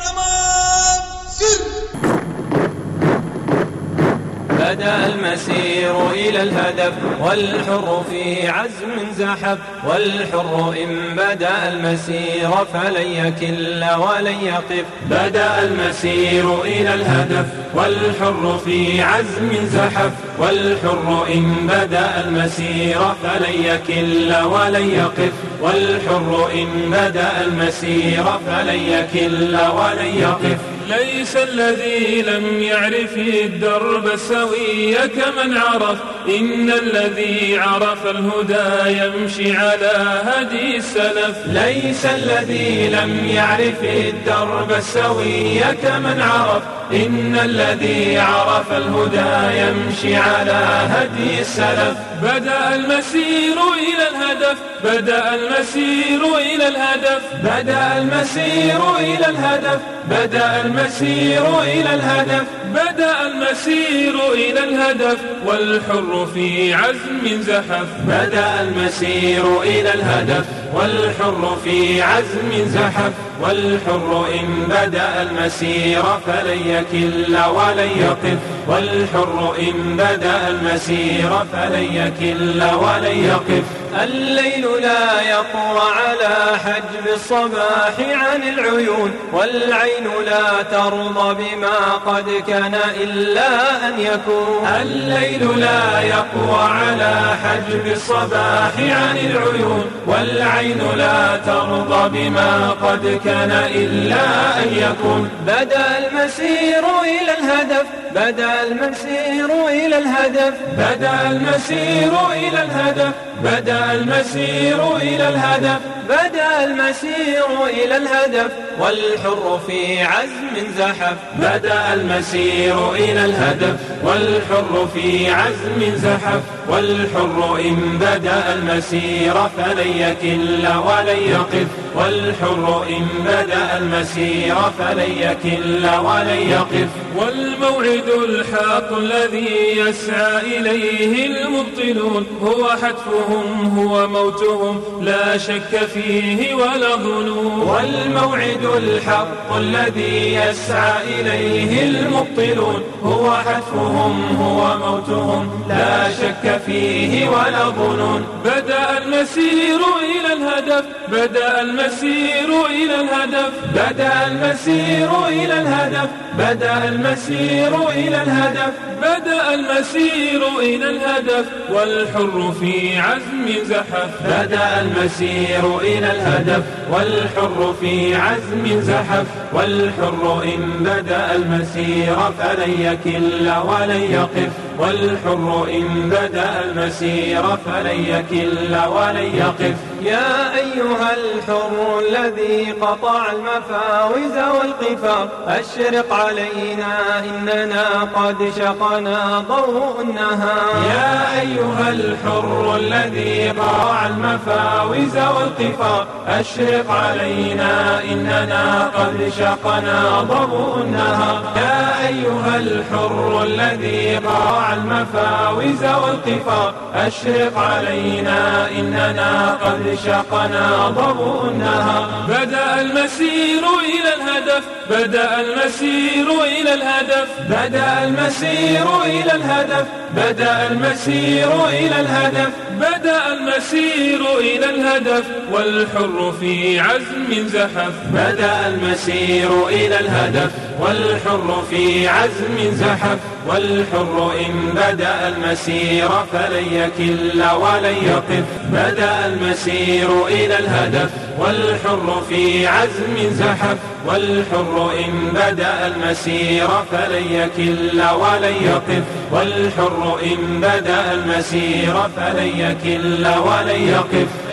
الأمام بدا المسير إلى الهدف والحر في عزم زحف والحر إن بدأ المسير فلن يكل ولن يقف. بدأ المسير إلى الهدف والحر في عزم زحف والحر إن بدأ المسير فلن يكل ولن يقف. والحر إن بدأ المسير فلن يكل ولن يقف. ليس الذي لم يعرف الدرب سويك كمن عرف. إن الذي عرف الهدى يمشي على هدي السلف ليس الذي لم يعرف الدرب السوي كمن عرف. إن الذي عرف الهدى يمشي على هدي السلف بدأ المسير إلى الهدف. بدأ المسير إلى الهدف. بدأ المسير إلى الهدف. بدأ المسير إلى الهدف. بدأ المسير إلى الهدف. والحر الحر في عزم زحف. بدأ المسير إلى الهدف والحر في عزم زحف. والحر إن بدأ المسير فلن يكل ولن يقف والحر إن بدأ المسير فلن يكل ولن يقف. الليل لا يقوى على حجب الصباح عن العيون والعين لا ترضى بما قد كان إلا أن يكون. الليل لا يقوى على حجب الصباح عن العيون والعين لا ترضى بما قد كان إلا أن يكون. بدأ المسير إلى الهدف بدأ المسير إلى الهدف. بدا المسير إلى الهدف. بدا المسير إلى الهدف. بدأ المسير إلى الهدف والحر في عزم زحف. بدأ المسير إلى الهدف والحر في عزم زحف. والحر إن بدأ المسير فلن يكل ولن يقف. والحر إن بدأ المسير فلن يكل ولن يقف. والموعد الحق الذي يسعى إليه المبطلون. هو حتفهم هو موتهم. لا شك فيه ولا غلو والموعد الحق الذي يسعى إليه المبطلون. هو حتفهم هو موتهم لا شك فيه ولا ظنون بدأ المسير إلى الهدف بدأ المسير إلى الهدف بدأ المسير إلى الهدف بدأ المسير إلى الهدف بدأ المسير إلى الهدف. والحر في عزم زحف بدأ المسير إلى الهدف والحر في عزم زحف والحر إن بدأ المسير فلن يكل ولن يقف. والحر إن بدأ المسير فلن يكل ولن يقف. يا أيها الحر الذي قطع المفاوز والقفا أشرق علينا إننا قد شقنا ضوء النهار. يا أيها الحر الذي قطع المفاوز والقفا أشرق علينا إننا قد شقنا ضوء النهار. يا أيها الحر الذي قطع المفاوز والقفا أشرق علينا إننا قد شقنا ضوء النهار بدأ المسير إلى الهدف بدأ المسير إلى الهدف بدأ المسير إلى الهدف بدأ المسير إلى الهدف بدأ المسير إلى الهدف والحر في عزم زحف بدأ المسير إلى الهدف والحر في عزم زحف والحر إن بدأ المسير فلن يكل ولن يقف بدأ المسير إلى الهدف والحر في عزم زحف وال والحر إن بدأ المسير فلن يكل ولن يقف والحر إن بدأ المسير فلن يكل ولن يقف